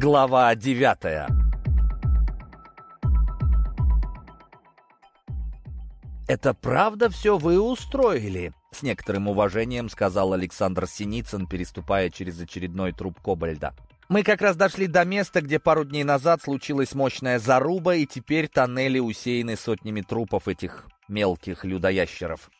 Глава девятая «Это правда все вы устроили?» — с некоторым уважением сказал Александр Синицын, переступая через очередной труп Кобальда. «Мы как раз дошли до места, где пару дней назад случилась мощная заруба, и теперь тоннели усеяны сотнями трупов этих мелких людоящеров.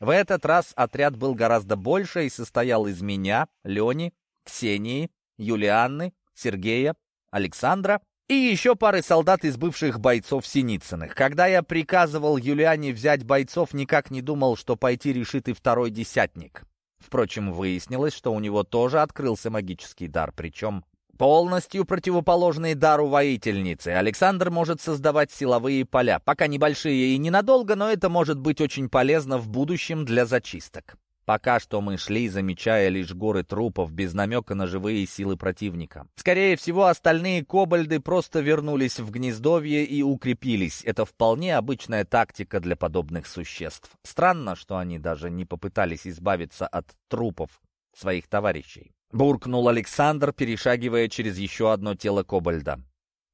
В этот раз отряд был гораздо больше и состоял из меня, Лени, Ксении, Юлианны, Сергея, Александра и еще пары солдат из бывших бойцов Синицыных. Когда я приказывал Юлиане взять бойцов, никак не думал, что пойти решит и второй десятник. Впрочем, выяснилось, что у него тоже открылся магический дар, причем полностью противоположный дару воительницы. Александр может создавать силовые поля, пока небольшие и ненадолго, но это может быть очень полезно в будущем для зачисток. Пока что мы шли, замечая лишь горы трупов, без намека на живые силы противника. Скорее всего, остальные кобальды просто вернулись в гнездовье и укрепились. Это вполне обычная тактика для подобных существ. Странно, что они даже не попытались избавиться от трупов своих товарищей. Буркнул Александр, перешагивая через еще одно тело кобальда.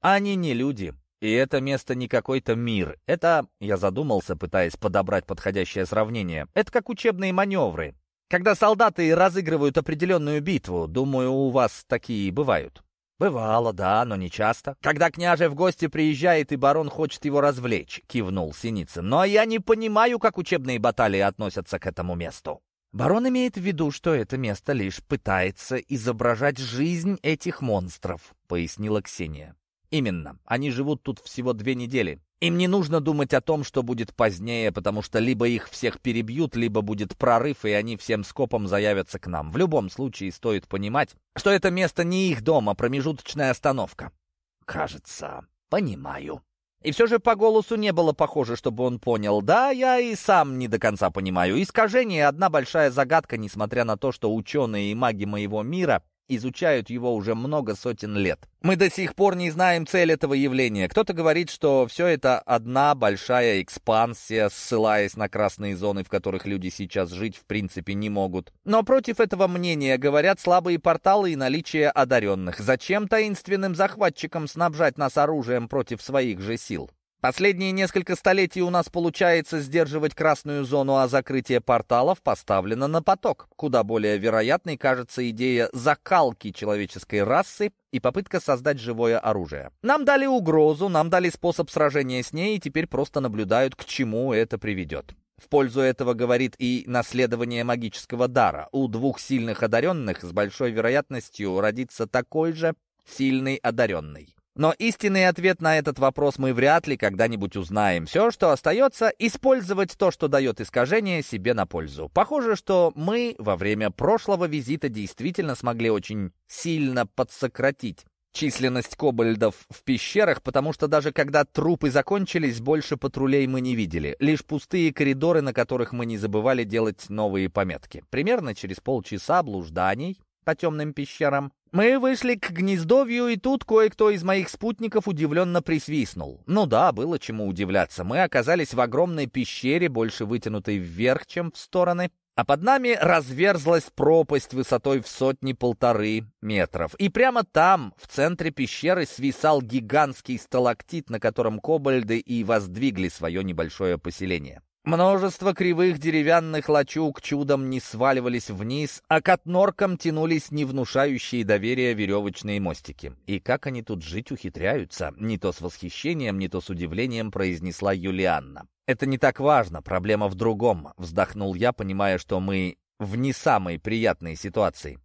Они не люди. И это место не какой-то мир. Это, я задумался, пытаясь подобрать подходящее сравнение, это как учебные маневры. Когда солдаты разыгрывают определенную битву, думаю, у вас такие бывают. «Бывало, да, но не часто. Когда княже в гости приезжает, и барон хочет его развлечь», — кивнул Синицын. «Но я не понимаю, как учебные баталии относятся к этому месту». Барон имеет в виду, что это место лишь пытается изображать жизнь этих монстров, пояснила Ксения. Именно. Они живут тут всего две недели. Им не нужно думать о том, что будет позднее, потому что либо их всех перебьют, либо будет прорыв, и они всем скопом заявятся к нам. В любом случае стоит понимать, что это место не их дом, а промежуточная остановка. Кажется, понимаю. И все же по голосу не было похоже, чтобы он понял. Да, я и сам не до конца понимаю. Искажение — одна большая загадка, несмотря на то, что ученые и маги моего мира изучают его уже много сотен лет. Мы до сих пор не знаем цель этого явления. Кто-то говорит, что все это одна большая экспансия, ссылаясь на красные зоны, в которых люди сейчас жить в принципе не могут. Но против этого мнения говорят слабые порталы и наличие одаренных. Зачем таинственным захватчикам снабжать нас оружием против своих же сил? Последние несколько столетий у нас получается сдерживать красную зону, а закрытие порталов поставлено на поток. Куда более вероятной кажется идея закалки человеческой расы и попытка создать живое оружие. Нам дали угрозу, нам дали способ сражения с ней, и теперь просто наблюдают, к чему это приведет. В пользу этого говорит и наследование магического дара. У двух сильных одаренных с большой вероятностью родится такой же сильный одаренный. Но истинный ответ на этот вопрос мы вряд ли когда-нибудь узнаем. Все, что остается, использовать то, что дает искажение, себе на пользу. Похоже, что мы во время прошлого визита действительно смогли очень сильно подсократить численность кобальдов в пещерах, потому что даже когда трупы закончились, больше патрулей мы не видели. Лишь пустые коридоры, на которых мы не забывали делать новые пометки. Примерно через полчаса блужданий по темным пещерам мы вышли к гнездовью, и тут кое-кто из моих спутников удивленно присвистнул. Ну да, было чему удивляться. Мы оказались в огромной пещере, больше вытянутой вверх, чем в стороны. А под нами разверзлась пропасть высотой в сотни-полторы метров. И прямо там, в центре пещеры, свисал гигантский сталактит, на котором кобальды и воздвигли свое небольшое поселение. Множество кривых деревянных лачуг чудом не сваливались вниз, а к отноркам тянулись невнушающие доверия веревочные мостики. И как они тут жить ухитряются, не то с восхищением, не то с удивлением произнесла Юлианна. «Это не так важно, проблема в другом», — вздохнул я, понимая, что мы в не самой приятной ситуации.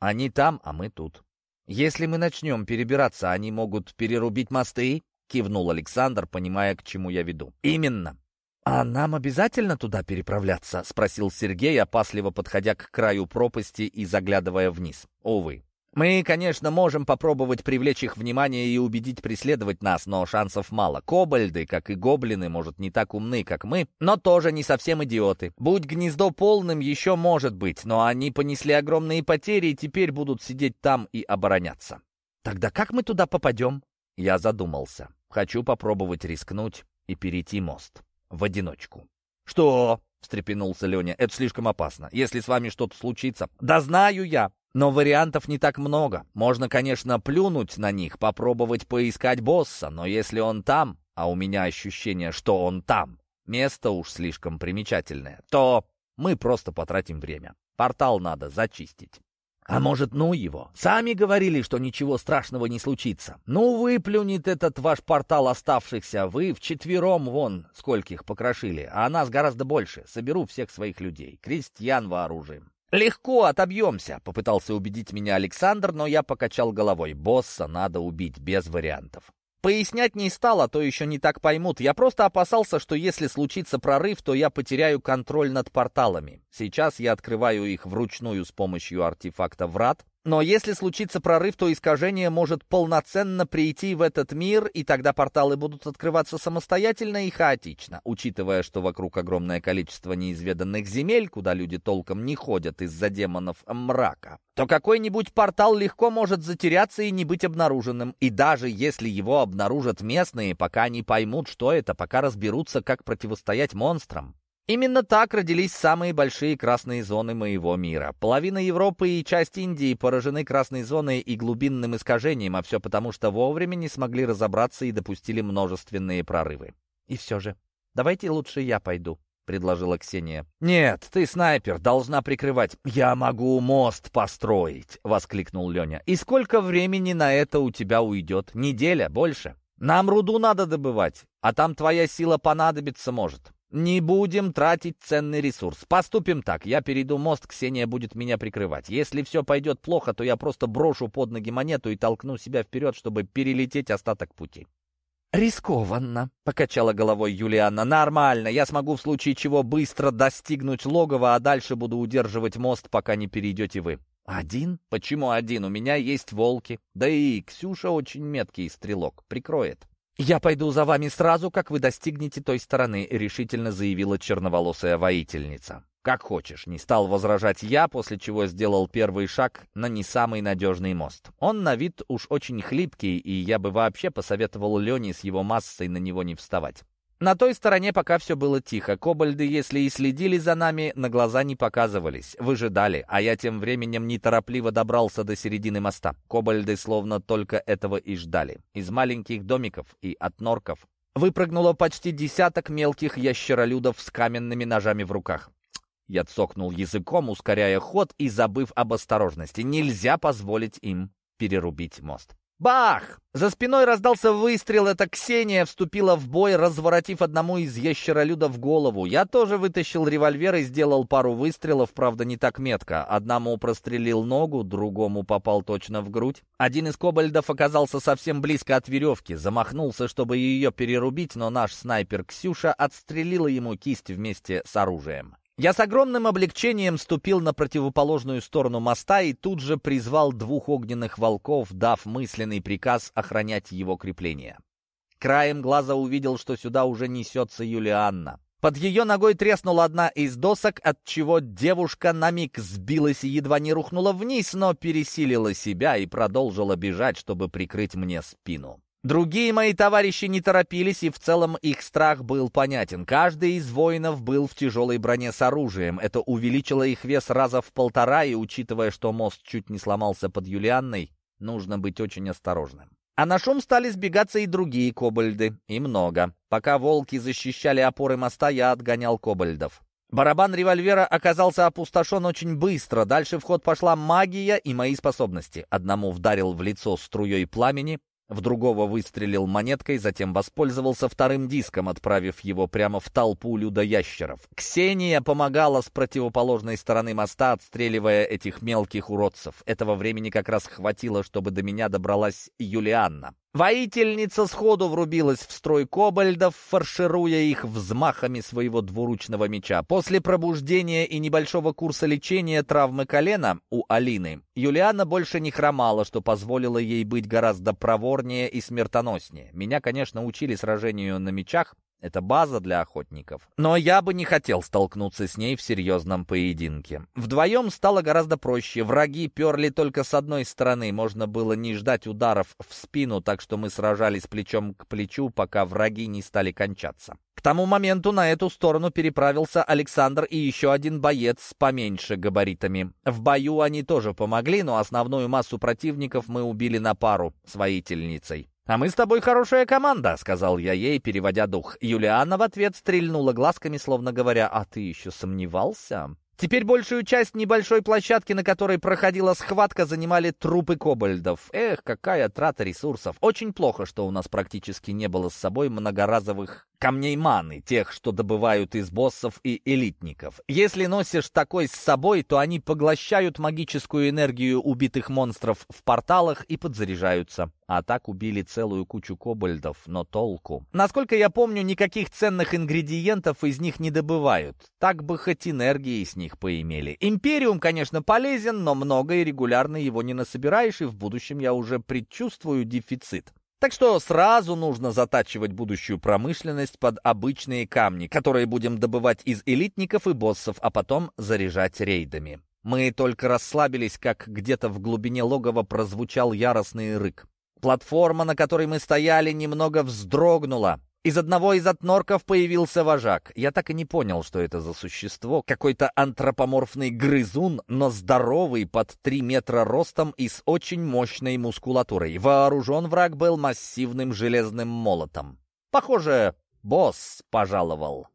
«Они там, а мы тут. Если мы начнем перебираться, они могут перерубить мосты?» — кивнул Александр, понимая, к чему я веду. «Именно. «А нам обязательно туда переправляться?» — спросил Сергей, опасливо подходя к краю пропасти и заглядывая вниз. «Увы. Мы, конечно, можем попробовать привлечь их внимание и убедить преследовать нас, но шансов мало. Кобальды, как и гоблины, может, не так умны, как мы, но тоже не совсем идиоты. Будь гнездо полным, еще может быть, но они понесли огромные потери и теперь будут сидеть там и обороняться. Тогда как мы туда попадем?» Я задумался. Хочу попробовать рискнуть и перейти мост в одиночку. «Что?» — встрепенулся Леня. «Это слишком опасно. Если с вами что-то случится...» «Да знаю я!» Но вариантов не так много. Можно, конечно, плюнуть на них, попробовать поискать босса, но если он там, а у меня ощущение, что он там, место уж слишком примечательное, то мы просто потратим время. Портал надо зачистить. А может, ну его? Сами говорили, что ничего страшного не случится. Ну, выплюнет этот ваш портал оставшихся. Вы вчетвером вон скольких покрошили, а нас гораздо больше. Соберу всех своих людей, крестьян вооружим. «Легко отобьемся», — попытался убедить меня Александр, но я покачал головой. «Босса надо убить без вариантов». Пояснять не стал, а то еще не так поймут. Я просто опасался, что если случится прорыв, то я потеряю контроль над порталами. Сейчас я открываю их вручную с помощью артефакта врат, но если случится прорыв, то искажение может полноценно прийти в этот мир, и тогда порталы будут открываться самостоятельно и хаотично. Учитывая, что вокруг огромное количество неизведанных земель, куда люди толком не ходят из-за демонов мрака, то какой-нибудь портал легко может затеряться и не быть обнаруженным. И даже если его обнаружат местные, пока не поймут, что это, пока разберутся, как противостоять монстрам, Именно так родились самые большие красные зоны моего мира. Половина Европы и часть Индии поражены красной зоной и глубинным искажением, а все потому, что вовремя не смогли разобраться и допустили множественные прорывы. И все же, давайте лучше я пойду. — предложила Ксения. «Нет, ты снайпер, должна прикрывать». «Я могу мост построить», — воскликнул Леня. «И сколько времени на это у тебя уйдет? Неделя? Больше? Нам руду надо добывать, а там твоя сила понадобится может. «Не будем тратить ценный ресурс. Поступим так. Я перейду мост, Ксения будет меня прикрывать. Если все пойдет плохо, то я просто брошу под ноги монету и толкну себя вперед, чтобы перелететь остаток пути». «Рискованно», — покачала головой Юлианна. «Нормально. Я смогу в случае чего быстро достигнуть логова, а дальше буду удерживать мост, пока не перейдете вы». «Один? Почему один? У меня есть волки. Да и Ксюша очень меткий стрелок. Прикроет». «Я пойду за вами сразу, как вы достигнете той стороны», — решительно заявила черноволосая воительница. «Как хочешь», — не стал возражать я, после чего сделал первый шаг на не самый надежный мост. Он на вид уж очень хлипкий, и я бы вообще посоветовал Лене с его массой на него не вставать. На той стороне пока все было тихо. Кобальды, если и следили за нами, на глаза не показывались, выжидали, а я тем временем неторопливо добрался до середины моста. Кобальды словно только этого и ждали. Из маленьких домиков и от норков выпрыгнуло почти десяток мелких ящеролюдов с каменными ножами в руках. Я цокнул языком, ускоряя ход и забыв об осторожности. Нельзя позволить им перерубить мост. Бах! За спиной раздался выстрел, это Ксения вступила в бой, разворотив одному из ящеролюдов голову. Я тоже вытащил револьвер и сделал пару выстрелов, правда не так метко. Одному прострелил ногу, другому попал точно в грудь. Один из кобальдов оказался совсем близко от веревки, замахнулся, чтобы ее перерубить, но наш снайпер Ксюша отстрелила ему кисть вместе с оружием. Я с огромным облегчением ступил на противоположную сторону моста и тут же призвал двух огненных волков, дав мысленный приказ охранять его крепление. Краем глаза увидел, что сюда уже несется Юлианна. Под ее ногой треснула одна из досок, от чего девушка на миг сбилась и едва не рухнула вниз, но пересилила себя и продолжила бежать, чтобы прикрыть мне спину. Другие мои товарищи не торопились, и в целом их страх был понятен. Каждый из воинов был в тяжелой броне с оружием. Это увеличило их вес раза в полтора, и, учитывая, что мост чуть не сломался под Юлианной, нужно быть очень осторожным. А на шум стали сбегаться и другие кобальды, и много. Пока волки защищали опоры моста, я отгонял кобальдов. Барабан револьвера оказался опустошен очень быстро. Дальше в ход пошла магия и мои способности. Одному вдарил в лицо струей пламени, в другого выстрелил монеткой, затем воспользовался вторым диском, отправив его прямо в толпу людоящеров. Ксения помогала с противоположной стороны моста, отстреливая этих мелких уродцев. Этого времени как раз хватило, чтобы до меня добралась Юлианна. Воительница сходу врубилась в строй кобальдов, фаршируя их взмахами своего двуручного меча. После пробуждения и небольшого курса лечения травмы колена у Алины, Юлиана больше не хромала, что позволило ей быть гораздо проворнее и смертоноснее. Меня, конечно, учили сражению на мечах, это база для охотников. Но я бы не хотел столкнуться с ней в серьезном поединке. Вдвоем стало гораздо проще. Враги перли только с одной стороны. Можно было не ждать ударов в спину, так что мы сражались плечом к плечу, пока враги не стали кончаться. К тому моменту на эту сторону переправился Александр и еще один боец с поменьше габаритами. В бою они тоже помогли, но основную массу противников мы убили на пару с воительницей. «А мы с тобой хорошая команда», — сказал я ей, переводя дух. Юлиана в ответ стрельнула глазками, словно говоря, «А ты еще сомневался?» Теперь большую часть небольшой площадки, на которой проходила схватка, занимали трупы кобальдов. Эх, какая трата ресурсов. Очень плохо, что у нас практически не было с собой многоразовых камней маны, тех, что добывают из боссов и элитников. Если носишь такой с собой, то они поглощают магическую энергию убитых монстров в порталах и подзаряжаются. А так убили целую кучу кобальдов, но толку. Насколько я помню, никаких ценных ингредиентов из них не добывают. Так бы хоть энергии с них поимели. Империум, конечно, полезен, но много и регулярно его не насобираешь, и в будущем я уже предчувствую дефицит. Так что сразу нужно затачивать будущую промышленность под обычные камни, которые будем добывать из элитников и боссов, а потом заряжать рейдами. Мы только расслабились, как где-то в глубине логова прозвучал яростный рык. Платформа, на которой мы стояли, немного вздрогнула. Из одного из отнорков появился вожак. Я так и не понял, что это за существо. Какой-то антропоморфный грызун, но здоровый, под три метра ростом и с очень мощной мускулатурой. Вооружен враг был массивным железным молотом. Похоже, босс пожаловал.